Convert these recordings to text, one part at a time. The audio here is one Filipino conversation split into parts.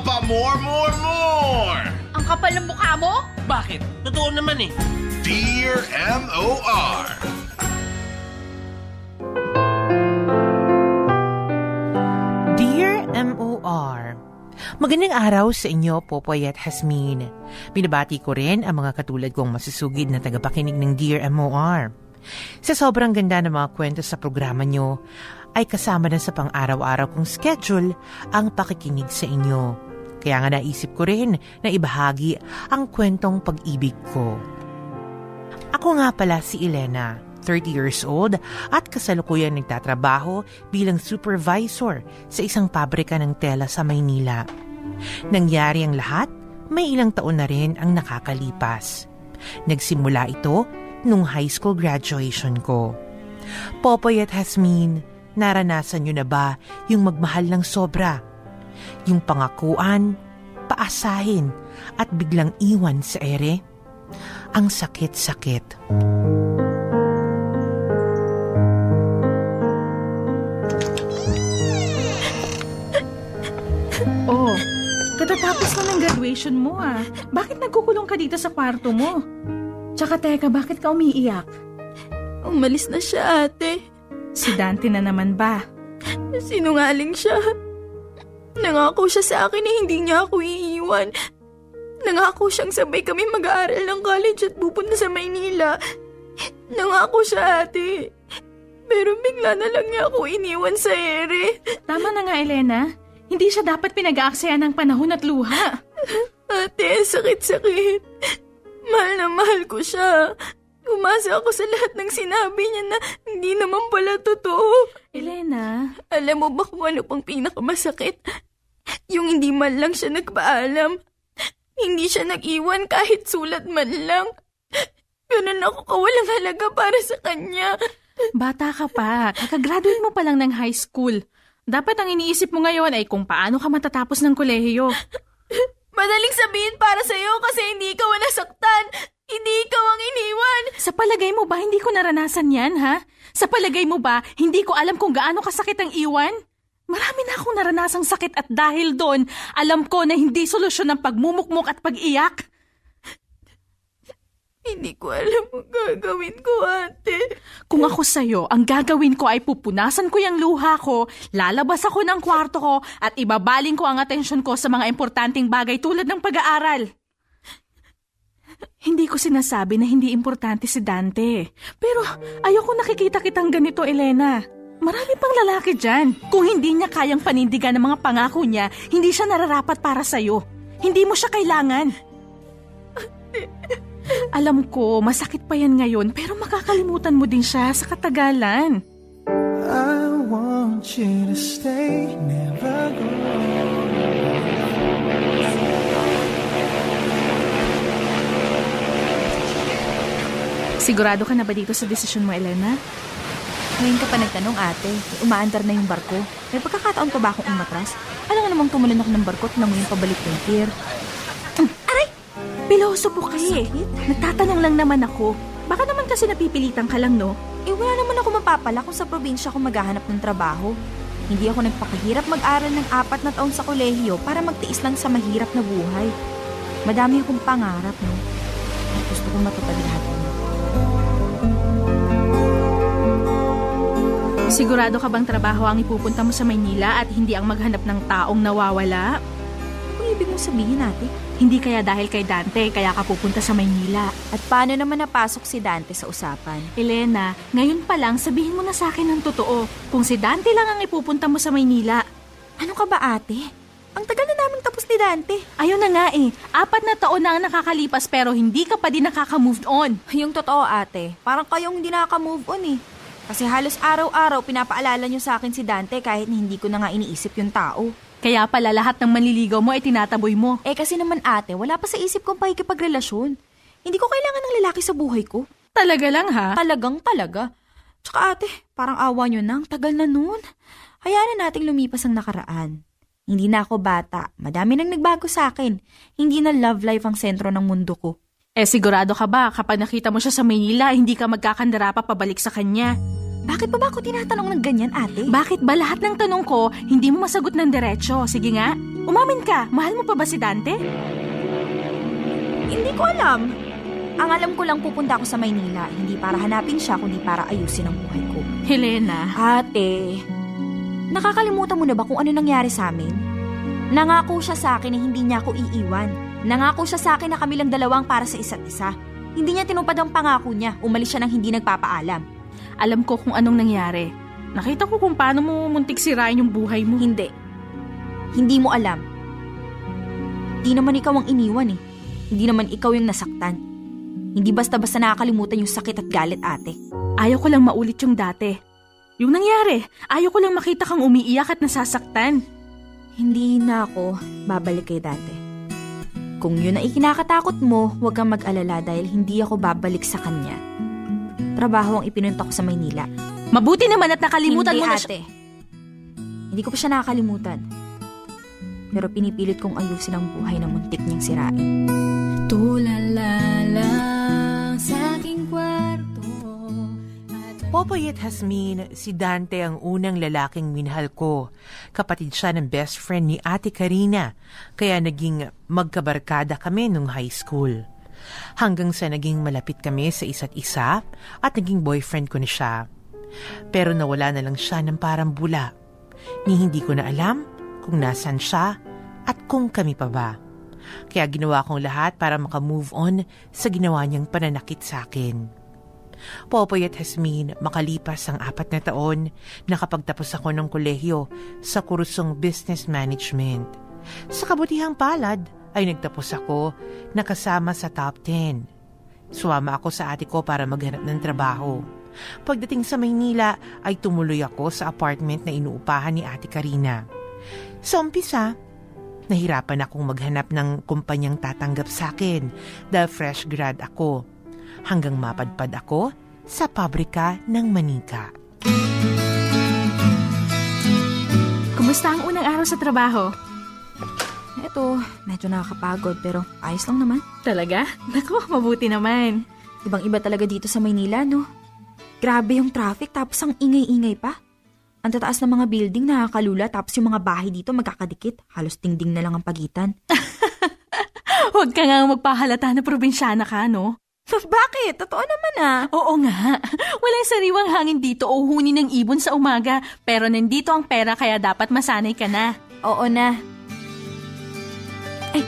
pa more, more, more! Ang kapal ng mukha mo? Bakit? Totoo naman eh. Dear M.O.R. Dear M.O.R. Magandang araw sa inyo, Popoy at Hasmin. Binabati ko rin ang mga katulad kong masusugid na tagapakinig ng Dear M.O.R. Sa sobrang ganda ng mga kwento sa programa nyo, ay kasama na sa pang-araw-araw kong schedule ang pakikinig sa inyo. Kaya nga naisip ko rin na ibahagi ang kwentong pag-ibig ko. Ako nga pala si Elena, 30 years old at kasalukuyang nagtatrabaho bilang supervisor sa isang pabrika ng tela sa Maynila. Nangyari ang lahat, may ilang taon na rin ang nakakalipas. Nagsimula ito nung high school graduation ko. Popoy at Hasmin, naranasan nyo na ba yung magmahal ng sobra? Yung pangakuan, paasahin, at biglang iwan sa ere? Ang sakit-sakit. Oh, katatapos na ng graduation mo ah. Bakit nagkukulong ka dito sa kwarto mo? Tsaka teka, bakit ka umiiyak? Umalis na siya, ate. Si Dante na naman ba? Sinungaling siya. Nangako siya sa akin na hindi niya ako iiwan. Nangako siyang sabay kami mag-aaral ng college at pupunta sa Maynila. Nangako siya, ate. Pero bigla na lang niya ako iniwan sa ere. Tama na nga, Elena. Hindi siya dapat pinag-aaksaya ng panahon at luha. Ate, sakit-sakit. Mahal na mahal ko siya. Umasa ako sa lahat ng sinabi niya na hindi naman pala totoo. Elena, Alam mo ba kung ano pang pinakamasakit? Yung hindi man lang siya nagpaalam. Hindi siya nag-iwan kahit sulat man lang. Ganun ako kawalang halaga para sa kanya. bata ka pa. Kakagraduate mo pa lang ng high school. Dapat ang iniisip mo ngayon ay kung paano ka matatapos ng kolehiyo. Madaling sabihin para sa'yo kasi hindi ang nasaktan. Hindi ikaw ang iniwan. Sa palagay mo ba hindi ko naranasan yan, ha? Sa palagay mo ba hindi ko alam kung gaano kasakit ang iwan? Marami na akong naranasang sakit at dahil doon, alam ko na hindi solusyon ng pagmumukmuk at pag-iyak. Hindi ko alam ang gagawin ko, ate. Kung ako sa'yo, ang gagawin ko ay pupunasan ko yung luha ko, lalabas ako ng kwarto ko, at ibabaling ko ang atensyon ko sa mga importanteng bagay tulad ng pag-aaral. Hindi ko sinasabi na hindi importante si Dante. Pero ayoko nakikita kitang ganito, Elena. Marami pang lalaki dyan. Kung hindi niya kayang panindigan ng mga pangako niya, hindi siya nararapat para sa'yo. Hindi mo siya kailangan. Alam ko, masakit pa yan ngayon, pero makakalimutan mo din siya sa katagalan. I want you to stay, never go. Sigurado ka na ba dito sa desisyon mo, Elena? Ngayon ka pa nagtanong ate, umaandar na yung barko. May pagkakataon pa ba akong umatras? Alam nga namang tumalon ako ng barko at nanguyin pabalik yung pier. Piloso po kayo eh. Nagtatanong lang naman ako. Baka naman kasi napipilitan ka lang, no? Eh wala naman ako mapapala kung sa probinsya ako maghahanap ng trabaho. Hindi ako nagpakahirap mag-aral ng apat na taon sa kolehiyo para magtiis lang sa mahirap na buhay. Madami akong pangarap, no? At gusto kong matupad lahat yun. Sigurado ka bang trabaho ang ipupunta mo sa Maynila at hindi ang maghanap ng taong nawawala? Kung ibig mo sabihin ate, Hindi kaya dahil kay Dante kaya ka pupunta sa Maynila. at paano naman napasok si Dante sa usapan? Elena, ngayon pa lang sabihin mo na sa akin ng totoo. Kung si Dante lang ang ipupunta mo sa Maynila. Ano ka ba ate? Ang tagal na naming tapos ni Dante. Ayun na nga eh, apat na taon na ang nakakalipas pero hindi ka pa din nakaka-move on. Yung totoo ate, parang kayong hindi nakaka-move on eh. Kasi halos araw-araw pinapaalala niyo sa akin si Dante kahit hindi ko na nga iniisip yung tao. Kaya pala lahat ng manliligaw mo ay tinataboy mo. Eh kasi naman ate, wala pa sa isip kong pakikipagrelasyon. Hindi ko kailangan ng lalaki sa buhay ko. Talaga lang ha? Talagang talaga. Tsaka ate, parang awa nyo na, ang tagal na nun. Hayaan na nating lumipas ang nakaraan. Hindi na ako bata. Madami nang nagbago sa akin. Hindi na love life ang sentro ng mundo ko. Eh sigurado ka ba kapag nakita mo siya sa Maynila, hindi ka magkakandara pa pabalik sa kanya? Bakit pa ba ako tinatanong ng ganyan, ate? Bakit ba lahat ng tanong ko, hindi mo masagot ng diretsyo? Sige nga. Umamin ka, mahal mo pa ba si Dante? Hindi ko alam. Ang alam ko lang pupunta ako sa Maynila, hindi para hanapin siya, kundi para ayusin ang buhay ko. Helena. Ate, nakakalimutan mo na ba kung ano nangyari sa amin? Nangako siya sa akin na hindi niya ako iiwan. Nangako siya sa akin na kami lang dalawang para sa isa't isa. Hindi niya tinupad ang pangako niya. Umalis siya nang hindi nagpapaalam. Alam ko kung anong nangyari. Nakita ko kung paano mo muntik sirain yung buhay mo. Hindi. Hindi mo alam. Hindi naman ikaw ang iniwan eh. Hindi naman ikaw yung nasaktan. Hindi basta-basta nakakalimutan yung sakit at galit ate. Ayaw ko lang maulit yung dati. Yung nangyari, ayaw ko lang makita kang umiiyak at nasasaktan. Hindi na ako babalik kay dati. Kung yun ang ikinakatakot mo, huwag kang mag-alala dahil hindi ako babalik sa kanya. Trabaho ang ipinunta ko sa Maynila. Mabuti naman at nakalimutan hindi, mo na ate. Hindi ko pa siya nakakalimutan. Pero pinipilit kong ayusin ang buhay na muntik niyang sirain. Tulala lang Popoy at Hasmin, si Dante ang unang lalaking minahal ko. Kapatid siya ng best friend ni Ate Karina, kaya naging magkabarkada kami nung high school. Hanggang sa naging malapit kami sa isa't isa at naging boyfriend ko na siya. Pero nawala na lang siya ng parang bula. Ni hindi ko na alam kung nasan siya at kung kami pa ba. Kaya ginawa kong lahat para makamove on sa ginawa niyang pananakit sa akin. Popoy at Hasmin, makalipas ang apat na taon, nakapagtapos ako ng kolehiyo sa kursong Business Management. Sa kabutihang palad ay nagtapos ako nakasama sa top 10. Sumama ako sa ate ko para maghanap ng trabaho. Pagdating sa Maynila ay tumuloy ako sa apartment na inuupahan ni ate Karina. Sa umpisa, nahirapan akong maghanap ng kumpanyang tatanggap sa akin dahil fresh grad ako hanggang mapadpad ako sa pabrika ng manika. Kumusta ang unang araw sa trabaho? Eto, medyo nakakapagod pero ayos lang naman. Talaga? Naku, mabuti naman. Ibang iba talaga dito sa Maynila, no? Grabe yung traffic tapos ang ingay-ingay pa. Ang tataas ng mga building nakakalula tapos yung mga bahay dito magkakadikit. Halos tingding na lang ang pagitan. Huwag ka nga magpahalata na probinsyana ka, no? Bakit? Totoo naman ah. Oo nga. Walang sariwang hangin dito o huni ng ibon sa umaga. Pero nandito ang pera kaya dapat masanay ka na. Oo na. Ay,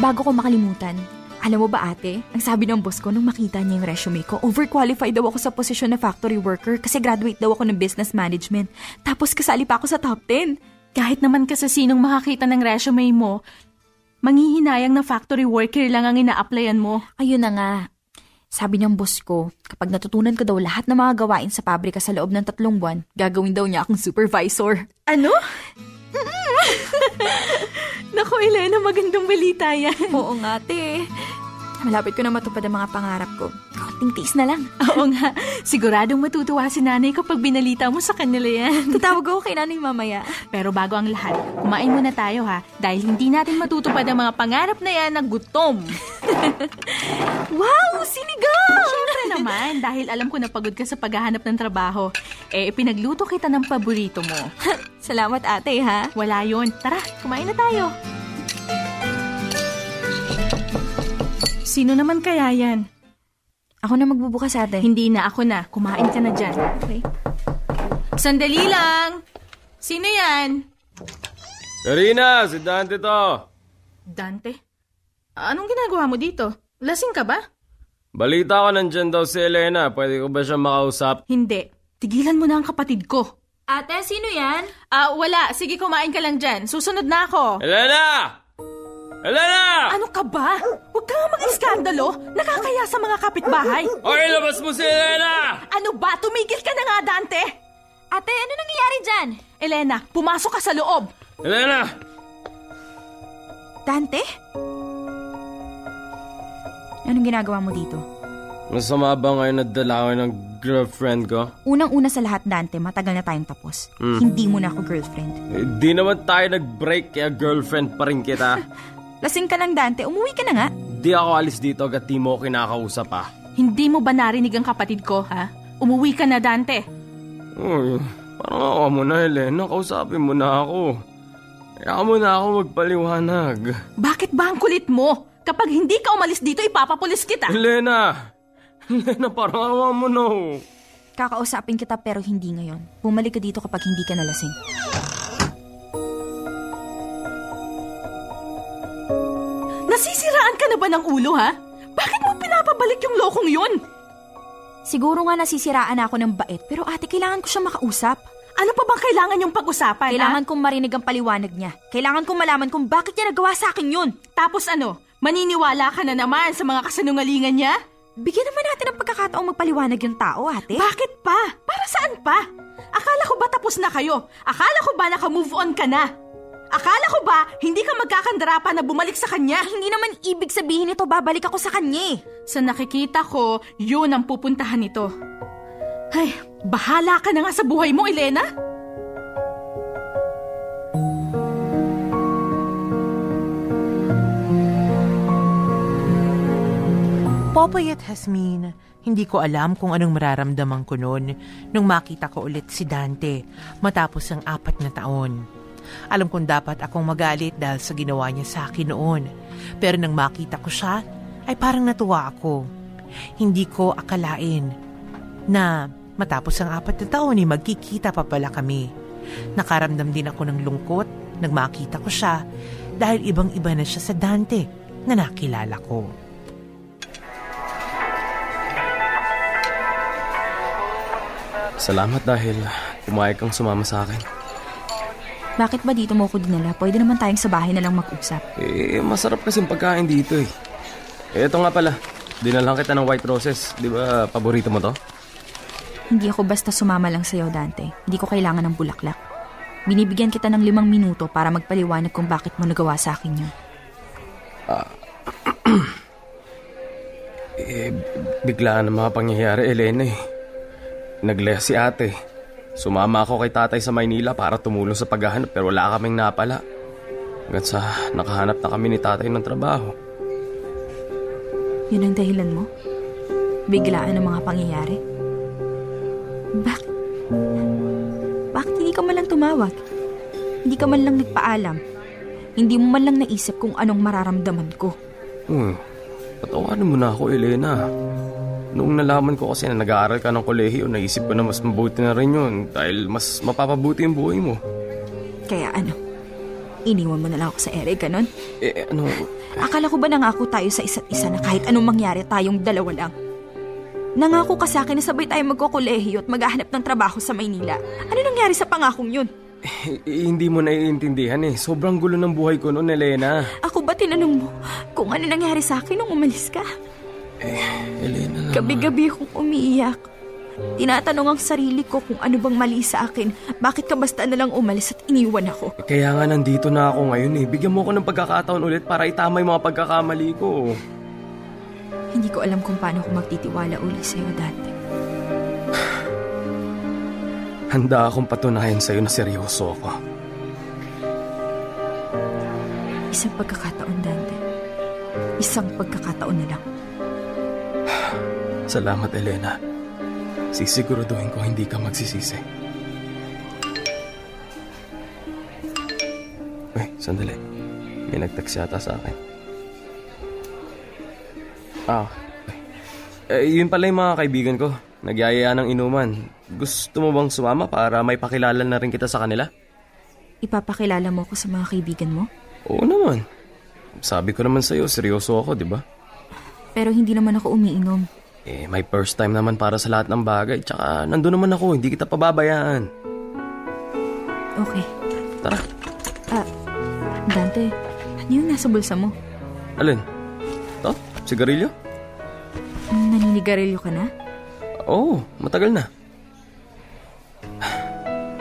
bago ko makalimutan. Alam mo ba ate, ang sabi ng boss ko nung makita niya yung resume ko, overqualified daw ako sa posisyon na factory worker kasi graduate daw ako ng business management. Tapos kasali pa ako sa top 10. Kahit naman kasi sinong makakita ng resume mo, manghihinayang na factory worker lang ang ina-applyan mo. Ayun na nga. Sabi ng boss ko, kapag natutunan ko daw lahat ng mga gawain sa pabrika sa loob ng tatlong buwan, gagawin daw niya akong supervisor. Ano? Naku, Elena, magandang balita yan. Oo nga, te. Malapit ko na matupad ang mga pangarap ko. Kaunting tiis na lang. Oo nga, siguradong matutuwa si nanay kapag binalita mo sa kanila yan. Tatawag ako kay nanay mamaya. Pero bago ang lahat, kumain muna tayo ha, dahil hindi natin matutupad ang mga pangarap na yan ng gutom. Wow, sinigang! Siyempre naman, dahil alam ko na pagod ka sa paghahanap ng trabaho, eh pinagluto kita ng paborito mo. Salamat ate, ha? Wala yon. Tara, kumain na tayo. Sino naman kaya yan? Ako na magbubukas ate. Hindi na ako na. Kumain ka na dyan. Okay. Sandali lang! Sino yan? Karina, si Dante to. Dante? Anong ginagawa mo dito? Lasing ka ba? Balita ko nandyan daw si Elena. Pwede ko ba siya makausap? Hindi. Tigilan mo na ang kapatid ko. Ate, sino yan? Ah, wala. Sige, kumain ka lang dyan. Susunod na ako. Elena! Elena! Ano ka ba? Huwag ka nga mag-iskandalo. Nakakaya sa mga kapitbahay. Okay, labas mo si Elena! Ano ba? Tumigil ka na nga, Dante! Ate, ano nangyayari dyan? Elena, pumasok ka sa loob. Elena! Dante? Anong ginagawa mo dito? Masama ba ngayon na dala ko ng girlfriend ko? Unang-una sa lahat, Dante, matagal na tayong tapos. Hindi mo na ako girlfriend. Eh, di naman tayo nag-break kaya girlfriend pa rin kita. Lasing ka lang, Dante. Umuwi ka na nga. di ako alis dito agad di mo kinakausap ah. Hindi mo ba narinig ang kapatid ko, ha? Umuwi ka na, Dante. Uy, parang ako mo na Elena. Kausapin mo na ako. Kaya mo na ako magpaliwanag. Bakit ba ang kulit mo? Kapag hindi ka umalis dito, ipapapulis kita. Elena! Elena, parang awa mo no. Kakausapin kita pero hindi ngayon. Bumalik ka dito kapag hindi ka nalasing. Nasisiraan ka na ba ng ulo, ha? Bakit mo pinapabalik yung lokong yun? Siguro nga nasisiraan ako ng bait pero ate kailangan ko siya makausap. Ano pa bang kailangan yung pag-usapan, Kailangan ha? kong marinig ang paliwanag niya. Kailangan kong malaman kung bakit niya nagawa sa akin yun. Tapos ano, maniniwala ka na naman sa mga kasinungalingan niya? Bigyan naman natin ng pagkakataong magpaliwanag yung tao, ate. Bakit pa? Para saan pa? Akala ko ba tapos na kayo? Akala ko ba naka-move on ka na? Akala ko ba hindi ka magkakandara pa na bumalik sa kanya? Hindi naman ibig sabihin nito babalik ako sa kanya eh. Sa nakikita ko, yun ang pupuntahan nito. Ay, bahala ka na nga sa buhay mo, Elena. Popoy at Hasmin, hindi ko alam kung anong mararamdaman ko noon nung makita ko ulit si Dante matapos ang apat na taon. Alam kong dapat akong magalit dahil sa ginawa niya sa akin noon. Pero nang makita ko siya, ay parang natuwa ako. Hindi ko akalain na matapos ang apat na taon ay magkikita pa pala kami. Nakaramdam din ako ng lungkot nang makita ko siya dahil ibang-iba na siya sa Dante na nakilala ko. Salamat dahil pumayag kang sumama sa akin. Bakit ba dito mo ako dinala? Pwede naman tayong sa bahay na lang mag-usap. Eh, masarap kasing pagkain dito eh. Ito nga pala. Dinalang kita ng white roses. Di ba, paborito mo to? Hindi ako basta sumama lang sa'yo, Dante. Hindi ko kailangan ng bulaklak. Binibigyan kita ng limang minuto para magpaliwanag kung bakit mo nagawa sa akin yun. Eh, biglaan ang mga pangyayari, Elena eh. Nagleha si ate. Sumama ako kay tatay sa Maynila para tumulong sa paghahanap pero wala kaming napala. Hanggat sa nakahanap na kami ni tatay ng trabaho. Yun ang dahilan mo? Biglaan ang mga pangyayari? Bakit? Bakit hindi ka man lang tumawag? Hindi ka man lang nagpaalam? Hindi mo man lang naisip kung anong mararamdaman ko? Hmm, patawanan mo na ako, Elena. Noong nalaman ko kasi na nag-aaral ka ng kolehiyo, naisip ko na mas mabuti na rin yun dahil mas mapapabuti yung buhay mo. Kaya ano? Iniwan mo na lang ako sa ere, ganon? Eh, ano, Akala ko ba nangako tayo sa isa't isa na kahit anong mangyari tayong dalawa lang? Nangako ka sa akin na sabay tayo magkukulehiyo at maghahanap ng trabaho sa Maynila. Ano nangyari sa pangakong yun? eh, eh, hindi mo naiintindihan eh. Sobrang gulo ng buhay ko noon, Elena. Ako ba tinanong mo kung ano nangyari sa akin nung umalis ka? Elena naman. Gabi-gabi akong umiiyak. Tinatanong ang sarili ko kung ano bang mali sa akin. Bakit ka basta na lang umalis at iniwan ako? Eh, Kaya nga nandito na ako ngayon eh. Bigyan mo ako ng pagkakataon ulit para itama yung mga pagkakamali ko. Hindi ko alam kung paano ako magtitiwala uli sa'yo dati. Handa akong patunayan sa'yo na seryoso ako. Isang pagkakataon, Dante. Isang pagkakataon na lang. Salamat, Elena. Sisiguraduhin ko hindi ka magsisisi. Uy, sandali. May nag-text yata sa akin. Ah. Eh, yun pala yung mga kaibigan ko. Nagyayaya ng inuman. Gusto mo bang sumama para may pakilala na rin kita sa kanila? Ipapakilala mo ko sa mga kaibigan mo? Oo naman. Sabi ko naman sa'yo, seryoso ako, di ba? Pero hindi naman ako umiinom. Eh, may first time naman para sa lahat ng bagay. Tsaka, nandun naman ako, hindi kita pababayaan. Okay. Tara, Ah, Dante, ano yung nasa bulsa mo? alin? To? Sigarilyo? Naninigarilyo ka na? Oo, matagal na.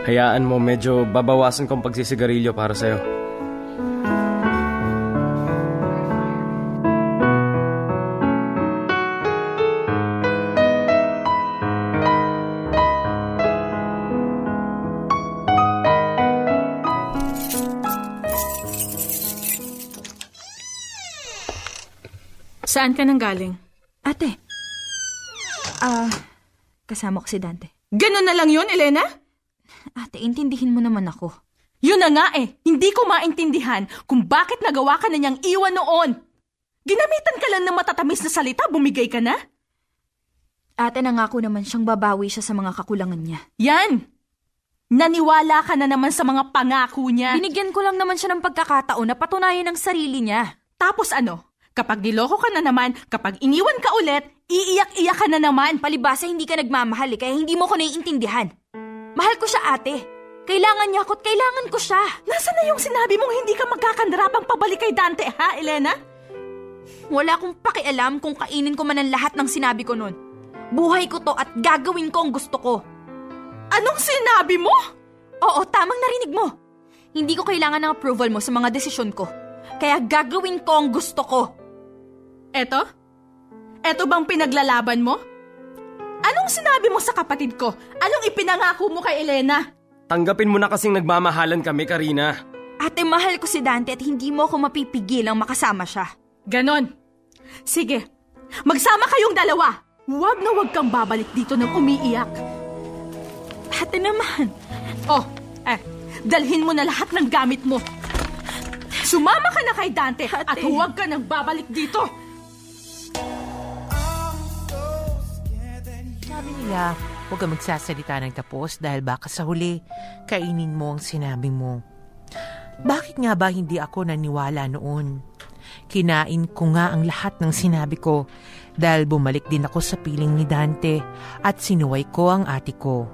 Hayaan mo, medyo babawasan kong pagsisigarilyo para sa'yo. Saan ka nang galing? Ate. Ah, kasama ko si Dante. Ganun na lang yun, Elena? Ate, intindihin mo naman ako. Yun na nga eh, hindi ko maintindihan kung bakit nagawa ka na niyang iwan noon. Ginamitan ka lang ng matatamis na salita, bumigay ka na? Ate nangako naman siyang babawi siya sa mga kakulangan niya. Yan! Naniwala ka na naman sa mga pangako niya. Binigyan ko lang naman siya ng pagkakataon na patunayan ang sarili niya. Tapos ano? Kapag niloko ka na naman, kapag iniwan ka ulit, iiyak-iyak ka na naman. Palibasa hindi ka nagmamahal eh, kaya hindi mo ko naiintindihan. Mahal ko siya ate. Kailangan niya ako at kailangan ko siya. Nasaan na yung sinabi mong hindi ka magkakandarapang pabalik kay Dante, ha, Elena? Wala akong pakialam kung kainin ko man ang lahat ng sinabi ko nun. Buhay ko to at gagawin ko ang gusto ko. Anong sinabi mo? Oo, tamang narinig mo. Hindi ko kailangan ng approval mo sa mga desisyon ko. Kaya gagawin ko ang gusto ko. Eto? Eto bang pinaglalaban mo? Anong sinabi mo sa kapatid ko? Anong ipinangako mo kay Elena? Tanggapin mo na kasing nagmamahalan kami, Karina. Ate, mahal ko si Dante at hindi mo ako mapipigil ang makasama siya. Ganon. Sige, magsama kayong dalawa. Huwag na huwag kang babalik dito ng umiiyak. Ate naman. Oh, eh, dalhin mo na lahat ng gamit mo. Sumama ka na kay Dante at Ate. huwag ka nang babalik dito. Nila, huwag kang magsasalita ng tapos dahil baka sa huli, kainin mo ang sinabi mo. Bakit nga ba hindi ako naniwala noon? Kinain ko nga ang lahat ng sinabi ko dahil bumalik din ako sa piling ni Dante at sinuway ko ang ate ko.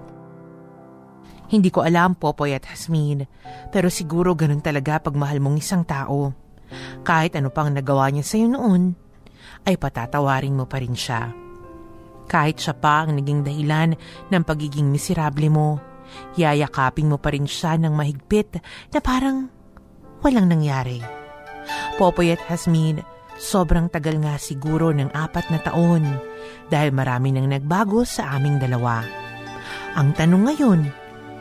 Hindi ko alam, Popoy at Hasmin, pero siguro ganun talaga pag mahal mong isang tao. Kahit ano pang nagawa niya sa'yo noon, ay patatawarin mo pa rin siya. Kahit siya pa ang naging dahilan ng pagiging miserable mo, yayakapin mo pa rin siya ng mahigpit na parang walang nangyari. Popoy at Hasmin, sobrang tagal nga siguro ng apat na taon dahil marami nang nagbago sa aming dalawa. Ang tanong ngayon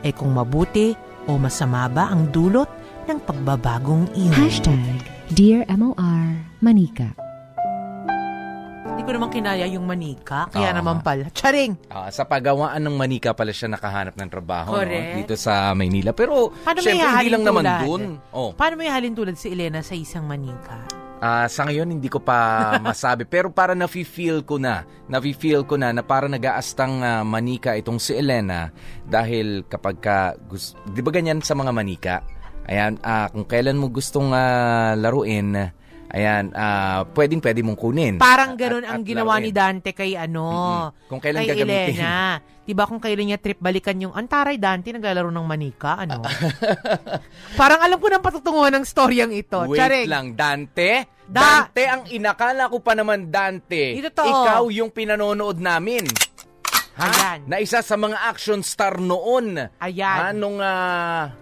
ay kung mabuti o masama ba ang dulot ng pagbabagong iyon. Hashtag Dear MOR Manika. Hindi ko naman kinaya yung manika, kaya Oo. naman pala. Charing! Ah, sa pagawaan ng manika pala siya nakahanap ng trabaho no? Correct. dito sa Maynila. Pero Paano syempre may hindi hahalin lang naman tulad? dun. Oh. Paano mo ihalin tulad si Elena sa isang manika? Ah, sa ngayon hindi ko pa masabi pero para nafi-feel ko na, nafi-feel ko na na para nag-aastang ah, manika itong si Elena dahil kapag ka gus- 'di ba ganyan sa mga manika? Ayan, ah, kung kailan mo gustong ah, laruin, ayan, ah, pwedeng pwede mong kunin. Parang ganun at- ang at ginawa ni. Dante kay ano, Mm-mm. Kung kailan kay gagamitin. Elena. Diba kung kailan niya trip balikan yung Antaray Dante naglalaro ng manika, ano? Parang alam ko ng patutunguhan ng storyang ito. Wait Charing. lang, Dante? Da- Dante ang inakala ko pa naman Dante. Ito to. Ikaw yung pinanonood namin. Ha? Ayan. Na isa sa mga action star noon. Ayan. Ha? Nung, ah,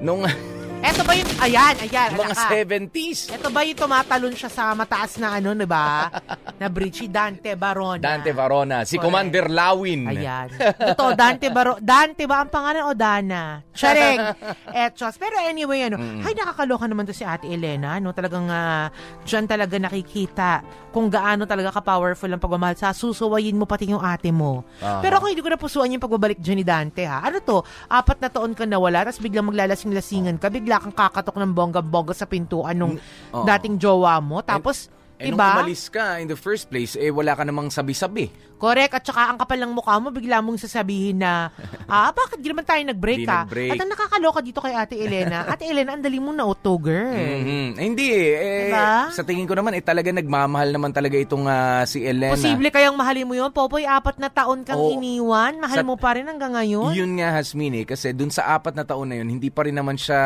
nung Eto ba yung, ayan, ayan, mga alaka. 70s. Ito ba yung tumatalon siya sa mataas na ano, di ba? na bridge, si Dante Barona. Dante Varona. Si Correct. Commander Lawin. Ayan. Ito, Dante Baro Dante ba ang pangalan o Dana? Charing. Etchos. Pero anyway, ano, ay nakakaloka naman to si Ate Elena, no? Talagang uh, dyan talaga nakikita kung gaano talaga ka-powerful ang pagmamahal sa susuwayin mo pati yung ate mo. Aha. Pero ako hindi ko napusuan yung pagbabalik dyan ni Dante, ha? Ano to? Apat na taon ka nawala, tapos biglang maglalasing-lasingan ka, bigla kang kakatok ng bongga-bongga sa pintuan nung Oo. dating jowa mo. Tapos, Eh, nung diba? umalis ka in the first place, eh wala ka namang sabi-sabi. Correct. At saka ang kapal ng mukha mo, bigla mong sasabihin na, ah, bakit di naman tayo nag-break Di ka? nag-break. At ang nakakaloka dito kay Ate Elena, Ate Elena, ang dali mong na-auto, girl. Mhm. Eh, hindi eh. Diba? Sa tingin ko naman, eh talaga nagmamahal naman talaga itong ah, si Elena. Posible kayang mahalin mo yun, Popoy, apat na taon kang Oo. iniwan. Mahal Sa- mo pa rin hanggang ngayon. Yun nga Hasmin eh, kasi dun sa apat na taon na yun, hindi pa rin naman siya,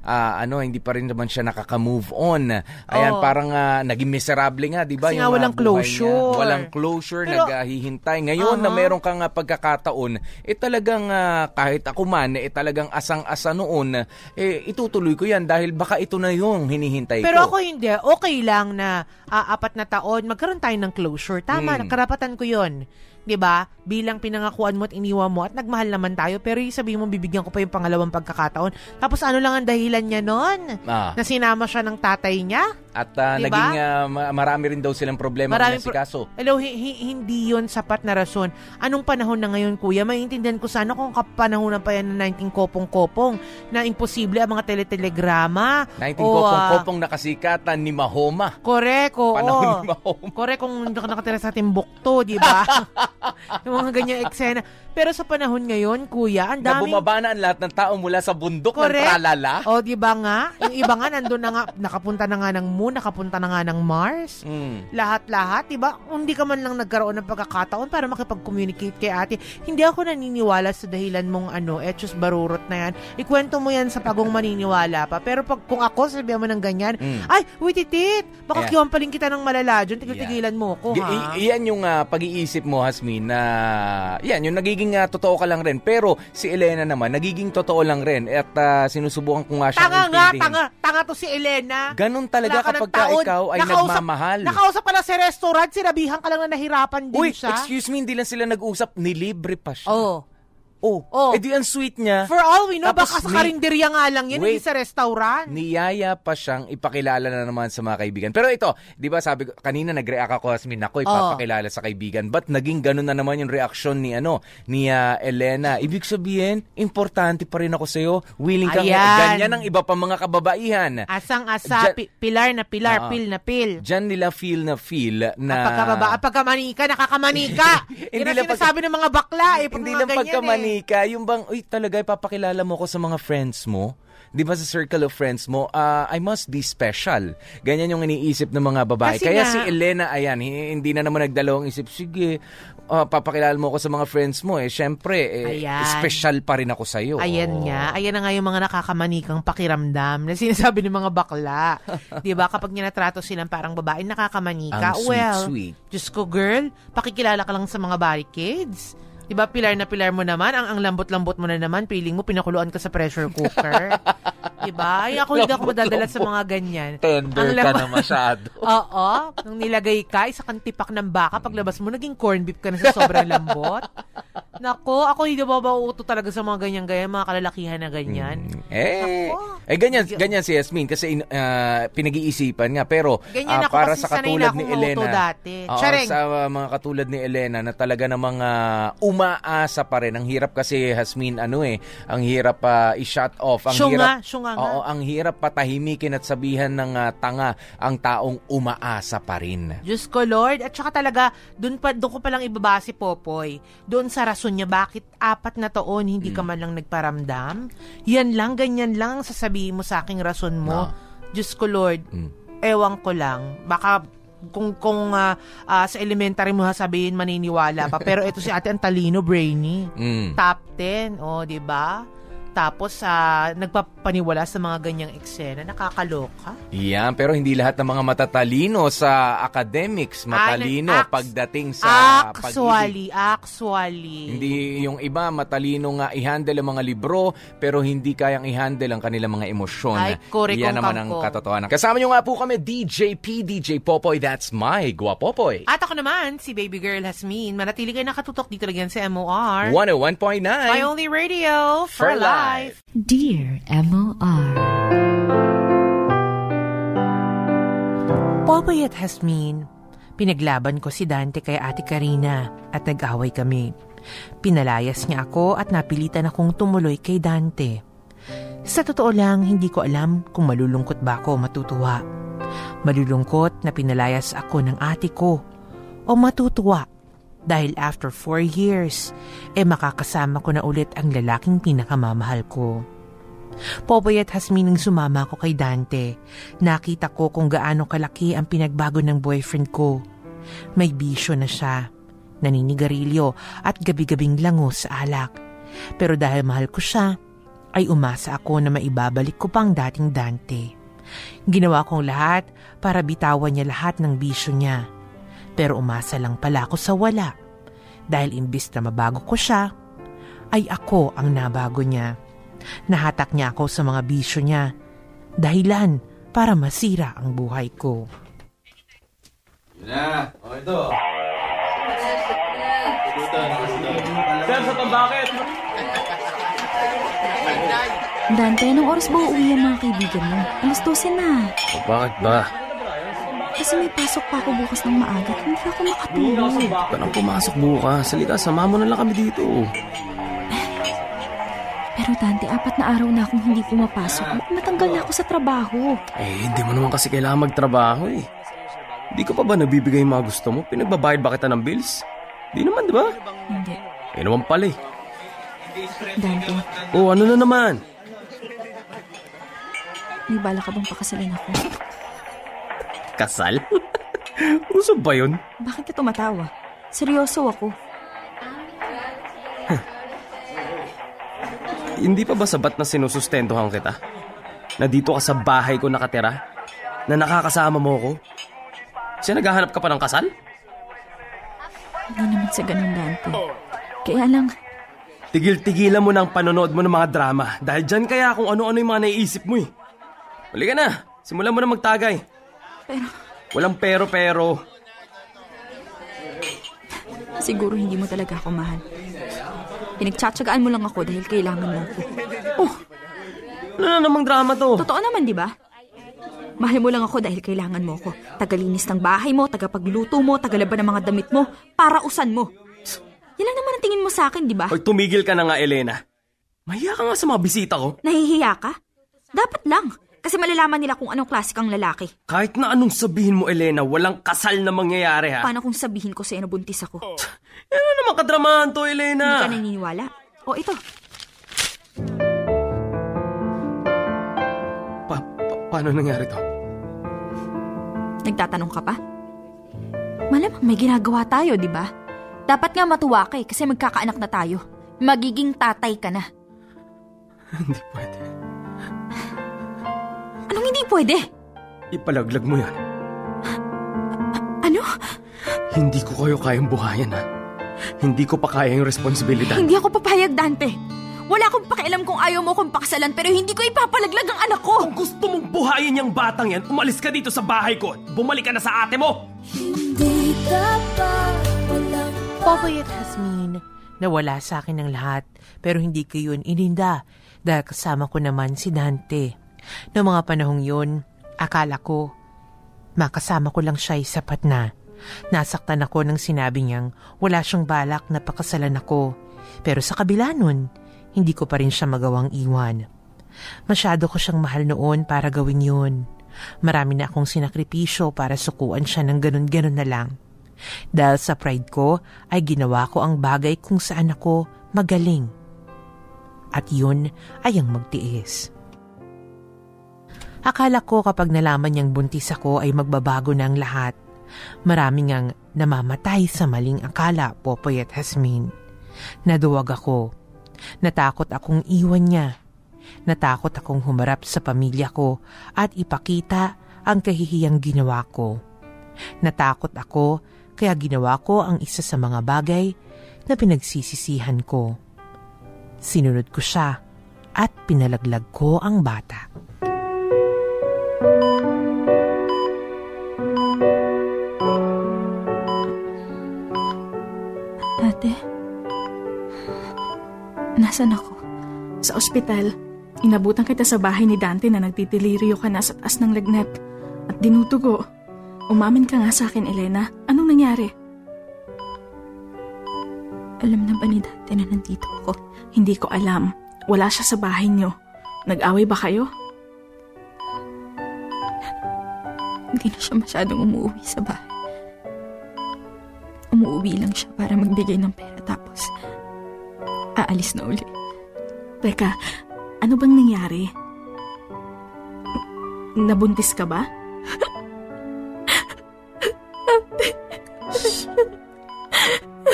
ah, ano, hindi pa rin naman siya nakaka-move on. Ayan, Oo. parang ah, naging miserable nga, di ba? Kasi nga ah, walang buhay niya. closure. Walang closure, Pero- naghihintay. Ngayon na Aha. meron kang ah, pagkakataon, eh talagang ah, kahit ako man, eh talagang asang-asa noon, eh itutuloy ko yan dahil baka ito na yung hinihintay Pero ko. ako hindi. Okay lang na ah, apat na taon, magkaroon tayo ng closure. Tama, Hmm. karapatan ko yon 'di ba? Bilang pinangakuan mo at iniwan mo at nagmahal naman tayo pero yung sabihin mo bibigyan ko pa yung pangalawang pagkakataon. Tapos ano lang ang dahilan niya noon? Ah. Na sinama siya ng tatay niya? At ah, Diba? naging ma- marami rin daw silang problema Maraming Maraming si Kaso. Hello, hi- hi- hindi yon sapat na rason. Anong panahon na ngayon, kuya? Maintindihan ko sana kung kapanahonan pa yan ng 19 kopong-kopong na imposible ang mga teletelegrama. 19 O, ah, kopong-kopong nakasikatan ni Mahoma. Correct, oo. Panahon ni Mahoma. Correct kung nakatira sa Timbuktu, di ba? yung mga ganyang eksena. Pero sa panahon ngayon, kuya, ang Na daming... bumaba na ang lahat ng tao mula sa bundok Correct. ng tralala. O, di ba nga? Yung iba nga, nandun na nga, nakapunta na nga ng moon, nakapunta na nga ng Mars. Mm. Lahat-lahat, di ba? Hindi ka man lang nagkaroon ng pagkakataon para makipag-communicate kay ate. Hindi ako naniniwala sa dahilan mong ano, etos barurot na yan. Ikwento mo yan sa pagong maniniwala pa. Pero pag kung ako sabihan mo ng ganyan, Mm. ay, wait itit, baka Yeah. kiwampaling kita ng malala dyan, tigil-tigilan mo ko, ha? i- iyan yung ah, pag-iisip mo, Hasmin, na yan, yung nagiging ah, totoo ka lang rin. Pero si Elena naman, nagiging totoo lang rin. At ah, sinusubukan ko nga siyang Tanga nga, tanga, tanga to si Elena. Ganon talaga Wala ka kapag ka ikaw ay Nakausap- nagmamahal. Nakausap ka lang sa restaurant, sinabihan ka lang na nahirapan din Uy, siya. excuse me, hindi lang sila nag-usap, nilibre pa siya. Oh. Oh, Oh. eh di ang sweet niya. For all we know, Tapos baka sa ni- karinderya nga lang yan, hindi Wait. sa restaurant. Niyaya pa siyang ipakilala na naman sa mga kaibigan. Pero ito, di ba sabi ko, kanina nag-react ako, Hasmin, ako ipapakilala sa kaibigan. But naging ganun na naman yung reaksyon ni ano, ni ah, Elena. Ibig sabihin, importante pa rin ako sa'yo. Willing kang Ayan. ganyan ang iba pa mga kababaihan. Asang-asa, Diyan- pi- pilar na pilar, Oo. pil na pil. Diyan nila feel na feel na... Pagkababa, pagkamanika, nakakamanika. Yan Hindi ang lang pag- sinasabi ng mga bakla eh. Hindi lang ganyan pagkamanika, yung bang, uy, talaga ipapakilala mo ko sa mga friends mo. Di ba sa circle of friends mo, ah, I must be special. Ganyan yung iniisip ng mga babae. Kasi Kaya nga- si Elena, ayan, hi- hindi na naman nagdalawang isip, sige, ah, papakilala mo ko sa mga friends mo. Eh, syempre, eh, Ayan. special pa rin ako sa'yo. Ayan Oo. nga. Ayan na nga yung mga nakakamanikang pakiramdam na sinasabi ng mga bakla. Di ba? Kapag nilatrato silang parang babae, nakakamanika. Ang well, sweet-sweet. Diyos ko, girl, pakikilala ka lang sa mga barricades. Di ba, pilar na pilar mo naman, ang, ang lambot-lambot mo na naman, feeling mo pinakuluan ka sa pressure cooker. di ba? Ay, ako hindi ako madadala sa mga ganyan. Tender Ang ka na masyado. Oo. Nung nilagay ka, isa kang tipak ng baka, paglabas mo, naging corn beef ka na sa sobrang lambot. Nako, ako hindi ba mauuto talaga sa mga ganyan-ganyan, mga kalalakihan na ganyan. Eh, Ako. eh ganyan, ganyan si Yasmin kasi ah, pinag-iisipan nga pero Ganyan ah, ako para sa katulad ni Elena. dati. Oo, Charing. sa ah, mga katulad ni Elena na talaga namang ah, umaasa pa rin. Ang hirap kasi Hasmin ano eh, ang hirap pa i-shut off, ang Syunga, hirap syunga nga. Oo, ang hirap patahimikin at sabihan ng ah, tanga ang taong umaasa pa rin. Diyos ko, Lord. At saka talaga, doon pa, doon ko palang ibaba si Popoy. Doon sa rason niya, bakit apat na taon hindi Hmm. ka man lang nagparamdam? Yan lang, ganyan lang ang sasabihin mo sa aking rason mo. Ah. Diyos ko, Lord. Mm. Ewan ko lang. Baka kung kung ah, ah, sa elementary mo sabihin maniniwala pa pero ito si ate ang talino brainy. Mm. top 10 oh di ba tapos sa nagpapaniwala sa mga ganyang eksena nakakaloka Yan, pero hindi lahat ng mga matatalino sa academics, matalino Ah, pagdating sa pag-ibig. actually actually Hindi yung iba matalino nga i-handle ang mga libro pero hindi kayang i-handle ang kanilang mga emosyon. Ay, kore Yan naman ang katotohanan. Kasama nyo nga po kami DJ P, DJ Popoy, that's my Guapopoy. At ako naman, si Baby Girl Hasmin. Manatili kayo nakatutok dito lang yan sa MOR. 101.9 My only radio for, For life. life. Dear M.O.R. Popoy at Hasmin, pinaglaban ko si Dante kay Ate Karina at nag-away kami. Pinalayas niya ako at napilitan akong tumuloy kay Dante. Sa totoo lang, hindi ko alam kung malulungkot ba ako o matutuwa. Malulungkot na pinalayas ako ng ate ko o matutuwa dahil after four years, eh makakasama ko na ulit ang lalaking pinakamamahal ko. Popoy at Hasmin nang sumama ko kay Dante. Nakita ko kung gaano kalaki ang pinagbago ng boyfriend ko. May bisyo na siya. Naninigarilyo at gabi-gabing lango sa alak. Pero dahil mahal ko siya, ay umasa ako na maibabalik ko pang dating Dante. Ginawa kong lahat para bitawan niya lahat ng bisyo niya. Pero umasa lang pala ako sa wala. Dahil imbis na mabago ko siya, ay ako ang nabago niya. Nahatak niya ako sa mga bisyo niya. Dahilan para masira ang buhay ko. Na, o ito. Sir, sa pambakit! Dante, anong oras ba uuwi ang mga kaibigan mo? Alas 12 na. O, bakit ba? Kasi may pasok pa ako bukas ng maaga. at Hindi ako makatulog. Ba't nang pumasok bukas? Salika, sama mo na lang kami dito. Pero Dante, apat na araw na akong hindi pumapasok. Matanggal na ako sa trabaho. Eh, hindi mo naman kasi kailangan magtrabaho eh. Hindi ko pa ba nabibigay yung mga gusto mo? Pinagbabayad ba kita ng bills? Di naman, di ba? Hindi. Eh naman pala eh. Dante, Oh, ano na naman? may bala ka bang pakasalan ako? Kasal? Uso ba yun? Bakit ka tumatawa? Seryoso ako. Hindi pa ba sabat na sinusustentuhan kita? Na dito ka sa bahay ko nakatira? Na nakakasama mo ko? Siya naghahanap ka pa ng kasal? Hindi naman sa ganun, Dante. Kaya lang, Tigil-tigilan mo ng panonood mo ng mga drama dahil dyan kaya kung ano-ano yung mga naiisip mo eh. Halika na, simulan mo na magtagay. Pero Walang pero-pero. siguro hindi mo talaga ako mahal. Pinagtsatsagaan mo lang ako dahil kailangan mo ako. Ano na namang drama to? Totoo naman, di ba? Mahal mo lang ako dahil kailangan mo ako. Tagalinis ng bahay mo, tagapagluto mo, tagalaban ng mga damit mo, para usan mo. Yan lang naman ang tingin mo sa akin, di ba? Hoy, tumigil ka na nga, Elena. Mahiya ka nga sa mga bisita ko. Nahihiya ka? Dapat lang. Kasi malalaman nila kung anong klase kang lalaki. Kahit na anong sabihin mo, Elena, walang kasal na mangyayari ha. Paano kung sabihin ko sa'yo na buntis ako? Ano naman kadramahan to, Elena? Hindi ka naniniwala? O ito, Pa- pa- paano nangyari to? nagtatanong ka pa? Malamang may ginagawa tayo, di ba? Dapat nga matuwa ka eh, kasi magkakaanak na tayo. Magiging tatay ka na. Hindi pwede. Anong hindi pwede? Ipalaglag mo yan. Ano? Hindi ko kayo kayang buhayan ha. Hindi ko pa kaya yung responsibilidad. Hindi ako papayag, Dante. Wala akong pakialam kung ayaw mo akong pakasalan pero hindi ko ipapalaglag ang anak ko. Kung gusto mong buhayin yung batang yan, umalis ka dito sa bahay ko. Bumalik ka na sa ate mo. Popoy at Hasmin, nawala sa akin ang lahat pero hindi ko yun ininda dahil kasama ko naman si Dante. Noong mga panahong yun, akala ko makasama ko lang siya ay sapat na. Nasaktan ako nang sinabi niyang wala siyang balak na pakasalan ako. Pero sa kabila nun, hindi ko pa rin siya magawang iwan. Masyado ko siyang mahal noon para gawin yun. Marami na akong sinakripisyo para sukuan siya ng ganun-ganun na lang. Dahil sa pride ko ay ginawa ko ang bagay kung saan ako magaling. At yun ay ang magtiis. Akala ko kapag nalaman niyang buntis ako ay magbabago ang lahat. Maraming ang namamatay sa maling akala, Popoy at Hasmin. Naduwag ako. Natakot akong iwan niya. Natakot akong humarap sa pamilya ko at ipakita ang kahihiyang ginawa ko. Natakot ako kaya ginawa ko ang isa sa mga bagay na pinagsisisihan ko. Sinunod ko siya at pinalaglag ko ang bata. Ate, nasan ako? Sa ospital. Inabutan kita sa bahay ni Dante na nagtitilirio ka na sa taas ng lagnat. At dinutugo. Umamin ka nga sa akin, Elena. Anong nangyari? Alam na ba ni Dante na nandito ako? Hindi ko alam. Wala siya sa bahay niyo. Nag-away ba kayo? Hindi na siya masyadong umuwi sa bahay. Umuwi lang siya para magbigay ng pera tapos aalis na uli. Teka, ano bang nangyari? Nabuntis ka ba?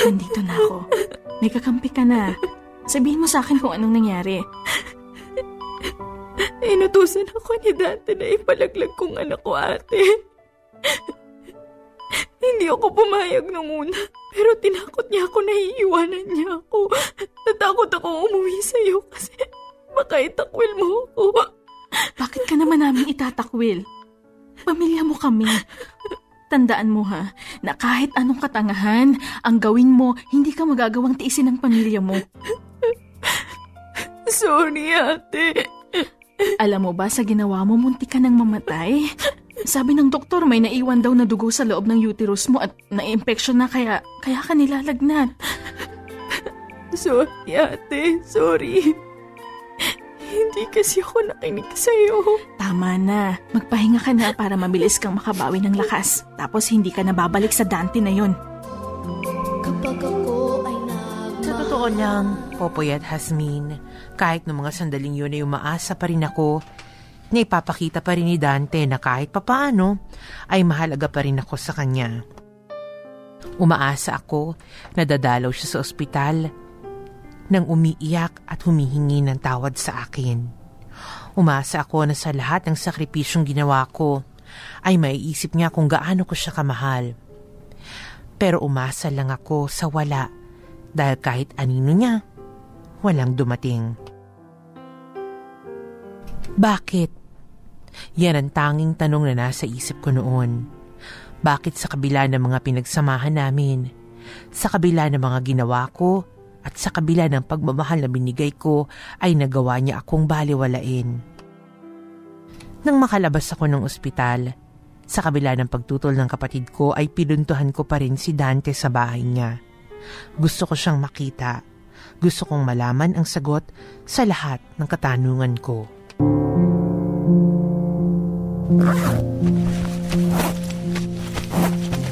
Nandito na ako. May kakampi ka na. Sabihin mo sa akin kung anong nangyari. Inutusan ako ni Dante na ipalaglag kong anak ko ate. Hindi ako pumayag nung una. Pero tinakot niya ako na iiwanan niya ako. Natakot ako umuwi sa'yo kasi baka itakwil mo ako. Bakit ka naman namin itatakwil? Pamilya mo kami. Tandaan mo ha, na kahit anong katangahan, ang gawin mo, hindi ka magagawang tiisin ng pamilya mo. Sorry, ate. Alam mo ba, sa ginawa mo, munti ka nang mamatay? Sabi ng doktor, may naiwan daw na dugo sa loob ng uterus mo at na-infection na kaya, kaya ka nilalagnat. Sorry, ate. Sorry. Hindi kasi ako nakinig sa'yo. Tama na. Magpahinga ka na para mabilis kang makabawi ng lakas. Tapos hindi ka na babalik sa Dante na yon. Kapag ako ay Sa totoo lang, Popoy at Hasmin, kahit noong mga sandaling yun ay umaasa pa rin ako na ipapakita pa rin ni Dante na kahit papaano ay mahalaga pa rin ako sa kanya. Umaasa ako na dadalaw siya sa ospital nang umiiyak at humihingi ng tawad sa akin. Umasa ako na sa lahat ng sakripisyong ginawa ko ay maiisip niya kung gaano ko siya kamahal. Pero umasa lang ako sa wala dahil kahit anino niya, walang dumating. Bakit? Yan ang tanging tanong na nasa isip ko noon. Bakit sa kabila ng mga pinagsamahan namin, sa kabila ng mga ginawa ko, at sa kabila ng pagmamahal na binigay ko ay nagawa niya akong baliwalain. Nang makalabas ako ng ospital, sa kabila ng pagtutol ng kapatid ko ay pinuntuhan ko pa rin si Dante sa bahay niya. Gusto ko siyang makita. Gusto kong malaman ang sagot sa lahat ng katanungan ko.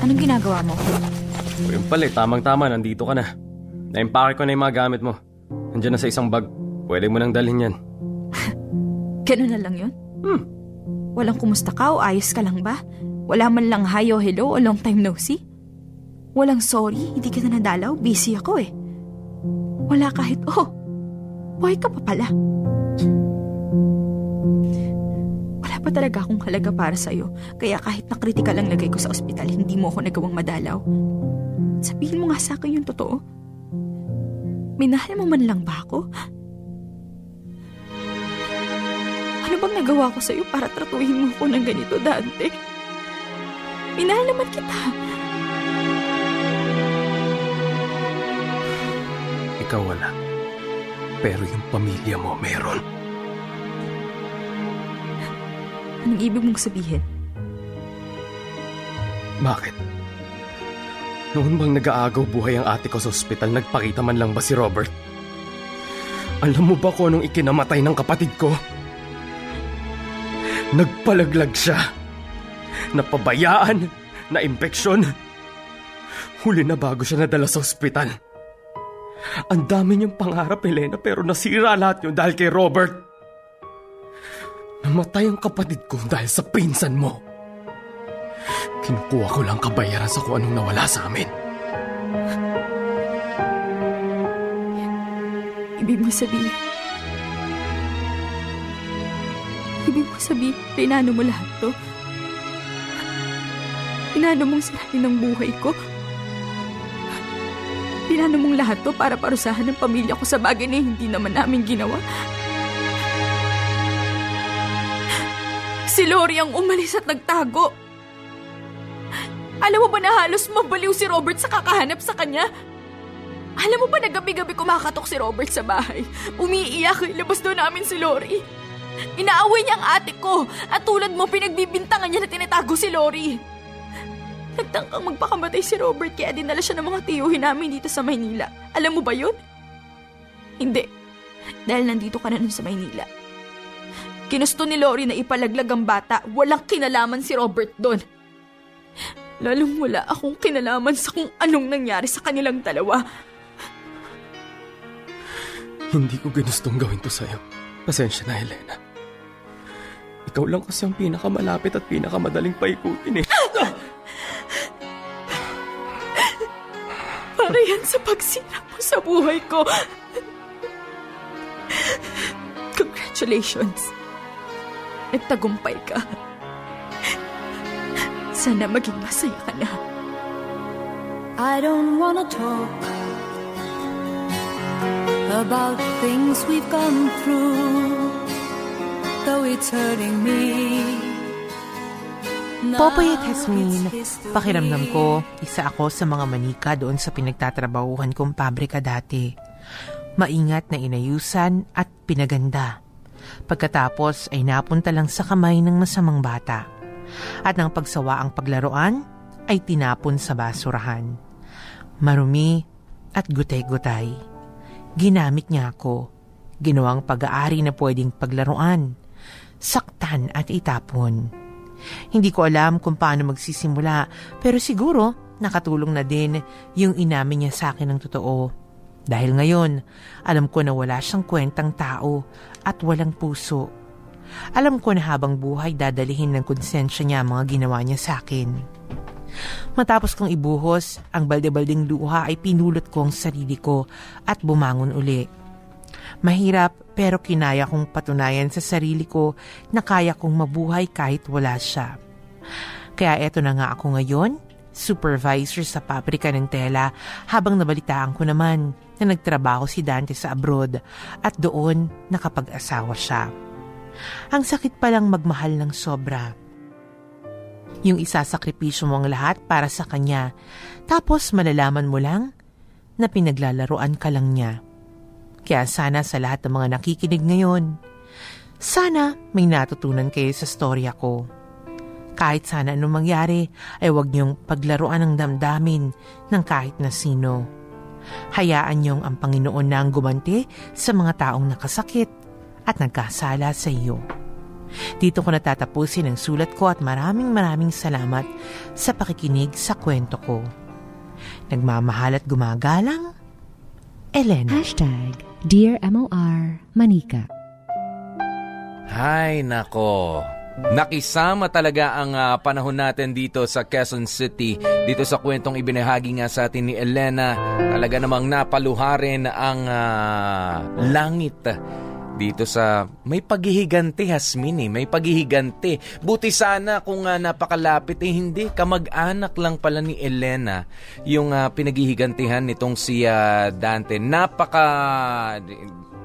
Anong ginagawa mo? O yun pala, tamang-tama, nandito ka na. Naimpake ko na yung mga gamit mo. Nandiyan na sa isang bag. Pwede mo nang dalhin yan. Ganun na lang yun? Hmm. Walang kumusta ka o ayos ka lang ba? Wala man lang hi o hello o long time no see? Walang sorry, hindi kita nadalaw, busy ako eh. Wala kahit, oh, buhay ka pa pala. Pa talaga akong halaga para sa'yo, kaya kahit na kritikal ang lagay ko sa ospital, hindi mo ako nagawang madalaw. Sabihin mo nga sa akin yung totoo. Minahal mo man lang ba ako? Ano bang nagawa ko sa'yo para tratuhin mo ako ng ganito, Dante? Minahal naman kita. Ikaw wala. Pero yung pamilya mo meron. Anong ibig mong sabihin? Bakit? Noon bang nag-aagaw buhay ang ate ko sa ospital, nagpakita man lang ba si Robert? Alam mo ba kung anong ikinamatay ng kapatid ko? Nagpalaglag siya. Napabayaan, na impeksyon. Huli na bago siya nadala sa ospital. Ang dami niyang pangarap, Elena, pero nasira lahat yun dahil kay Robert. Namatay ang kapatid ko dahil sa pinsan mo. Kinukuha ko lang kabayaran sa kung anong nawala sa amin. Ibig mo sabihin... Ibig mo sabihin, pinano mo lahat to? Pinano mong sirain ang buhay ko? Pinano mong lahat to para parusahan ng pamilya ko sa bagay na hindi naman namin ginawa? Si Lori ang umalis at nagtago. Alam mo ba na halos mabaliw si Robert sa kakahanap sa kanya? Alam mo ba na gabi-gabi kumakatok si Robert sa bahay? Umiiyak, ilabas doon namin si Lori. Inaaway niya ang ate ko at tulad mo pinagbibintangan niya na tinatago si Lori. Nagtangkang magpakamatay si Robert kaya dinala siya ng mga tiyuhin namin dito sa Maynila. Alam mo ba yun? Hindi. Dahil nandito ka na nun sa Maynila. Kinusto ni Lori na ipalaglag ang bata. Walang kinalaman si Robert doon. Lalong wala akong kinalaman sa kung anong nangyari sa kanilang dalawa. Hindi ko ginustong gawin to sa'yo. Pasensya na, Helena. Ikaw lang kasi ang pinakamalapit at pinakamadaling paikutin eh. Para yan sa pagsira mo sa buhay ko. Congratulations. Nagtagumpay ka. Sana maging masaya ka na. I don't wanna talk about things we've gone through, though it's hurting me. Popoy at Hasmin, pakiramdam ko, isa ako sa mga manika doon sa pinagtatrabahuhan kong pabrika dati. Maingat na inayusan at pinaganda. Pagkatapos ay napunta lang sa kamay ng masamang bata. At nang pagsawa ang paglaruan, ay tinapon sa basurahan. Marumi at gutay-gutay. Ginamit niya ako. Ginawang pag-aari na pwedeng paglaruan. Saktan at itapon. Hindi ko alam kung paano magsisimula pero siguro nakatulong na din yung inamin niya sa akin ng totoo. Dahil ngayon, alam ko na wala siyang kwentang tao at walang puso. Alam ko na habang buhay dadalihin ng konsensya niya ang mga ginawa niya sa akin. Matapos kong ibuhos, ang balde-balding luha ay pinulot ko ang sarili ko at bumangon uli. Mahirap pero kinaya kong patunayan sa sarili ko na kaya kong mabuhay kahit wala siya. Kaya eto na nga ako ngayon, supervisor sa pabrika ng tela habang nabalitaan ko naman na nagtrabaho si Dante sa abroad at doon nakapag-asawa siya. Ang sakit palang magmahal ng sobra. Yung isasakripisyo mo ang lahat para sa kanya, tapos malalaman mo lang na pinaglalaroan ka lang niya. Kaya sana sa lahat ng mga nakikinig ngayon, sana may natutunan kayo sa storya ko. Kahit sana anong mangyari ay huwag niyong paglaruan ng damdamin ng kahit na sino. Hayaan niyong ang Panginoon na ang gumanti sa mga taong nakasakit at nagkasala sa iyo. Dito ko natatapusin ang sulat ko at maraming maraming salamat sa pakikinig sa kwento ko. Nagmamahal at gumagalang, Elena. Hashtag Dear MOR Manika. Hay nako. Nakisama talaga ang uh, panahon natin dito sa Quezon City. Dito sa kwentong ibinahagi nga sa atin ni Elena. Talaga namang napaluharin ang uh, langit dito sa may paghihiganti Hasmin eh, may paghihiganti. Buti sana kung uh, napakalapit eh hindi kamag-anak lang pala ni Elena yung uh, pinaghihigantihan nitong si uh, Dante. Napaka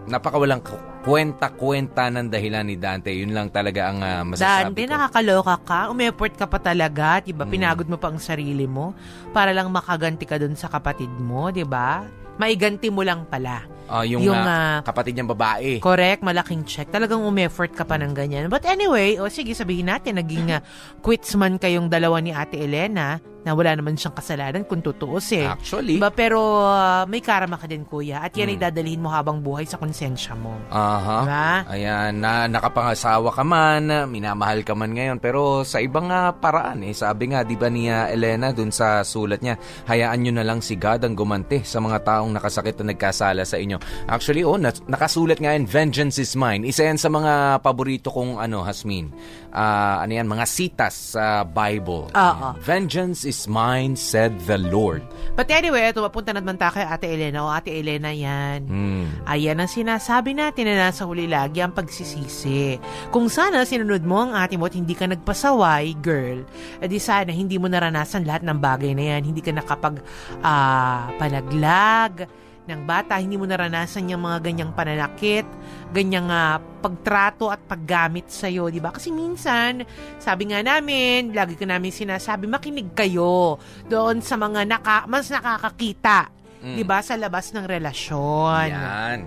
napaka walang kwenta-kwenta ng dahilan ni Dante. Yun lang talaga ang uh, masasabi Dante, ko. nakakaloka ka. Umeport ka pa talaga. Diba? Pinagod mo pa ang sarili mo para lang makaganti ka dun sa kapatid mo. Diba? Maiganti mo lang pala. Uh, yung Yung, uh, kapatid niyang babae. Correct, malaking check. Talagang umeffort ka pa ng ganyan. But anyway, o sige sabihin natin, naging uh, quits man kayong dalawa ni Ate Elena na wala naman siyang kasalanan kung tutuusin. Actually. Diba? Pero uh, may karma ka din, kuya. At yan ay Mm. dadalhin mo habang buhay sa konsensya mo. Aha. Diba? Ayan, na nakapangasawa ka man, minamahal ka man ngayon, pero sa ibang nga paraan eh. Sabi nga, di ba ni uh, Elena dun sa sulat niya, hayaan nyo na lang si God ang gumanti sa mga taong nakasakit na nagkasala sa inyo. Actually, oh, nas- nakasulat nga yan, vengeance is mine. Isa yan sa mga paborito kong ano, Hasmin. Ah, ano yan, mga sitas sa Bible. Oo. Vengeance is mine, said the Lord. But anyway, ito, mapunta naman tayo kay Ate Elena. O Ate Elena yan. Hmm. Ayan ang sinasabi natin na nasa huli lagi ang pagsisisi. Kung sana sinunod mo ang ate mo at hindi ka nagpasaway, girl, edi sana hindi mo naranasan lahat ng bagay na yan. Hindi ka nakapag ah, palaglag ng bata, hindi mo naranasan yung mga ganyang pananakit, ganyang ah, pagtrato at paggamit sa'yo, di ba? Kasi minsan, sabi nga namin, lagi ko namin sinasabi, makinig kayo doon sa mga naka, mas nakakakita, Mm. di ba, sa labas ng relasyon. Yan.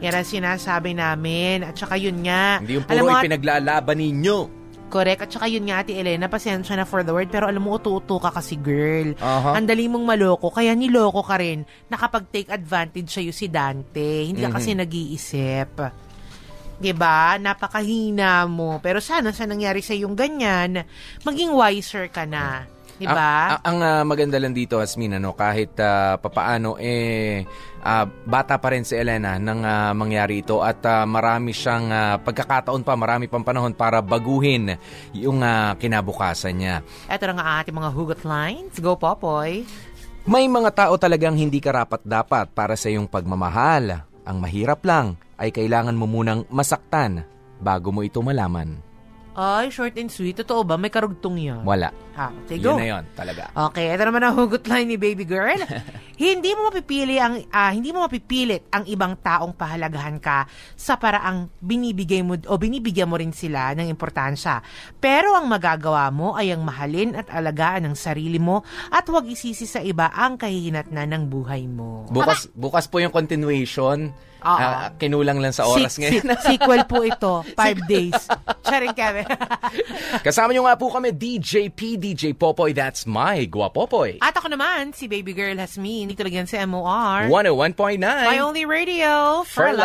Yan ang sinasabi namin. At saka yun nga. Hindi yung alam puro mo, ipinaglalaban ninyo. Correct. At saka yun nga, Ate Elena, pasensya na for the word. Pero alam mo, utu-utu ka kasi, girl. Aha. Ang dali mong maloko. Kaya niloko ka rin. Nakapag-take advantage sa'yo si Dante. Hindi ka Mhm. kasi nag-iisip. 'Di ba? Napakahina mo. Pero sana sa nangyari sa yung ganyan, maging wiser ka na. 'Di ba? Ang, ang, ang, ah, maganda lang dito, Asmin, ano, kahit ah, papaano, eh, ah, bata pa rin si Elena nang ah, mangyari ito at ah, marami siyang ah, pagkakataon pa, marami pang panahon para baguhin yung ah, kinabukasan niya. Ito na nga ating mga hugot lines. Go, Popoy. May mga tao talagang hindi karapat dapat para sa iyong pagmamahal. Ang mahirap lang ay kailangan mo munang masaktan bago mo ito malaman. Ay, short and sweet. Totoo ba? May karugtong yan. Wala. Ah, okay, go. Yun na yun, talaga. Okay, ito naman ang hugot line ni baby girl. hindi mo mapipili ang ah, hindi mo mapipilit ang ibang taong pahalagahan ka sa paraang binibigay mo o binibigyan mo rin sila ng importansya. Pero ang magagawa mo ay ang mahalin at alagaan ang sarili mo at huwag isisi sa iba ang kahihinatnan ng buhay mo. Bukas, bukas po yung continuation. Oo. Ah, kinulang lang sa oras Si- ngayon. si- sequel po ito. Five days. Charing Kevin. Kasama nyo nga po kami, DJ P, DJ Popoy, that's my Guapopoy. At ako naman, si baby girl Hasmin. Dito lang yan sa MOR. 101.9. My only radio for, For life.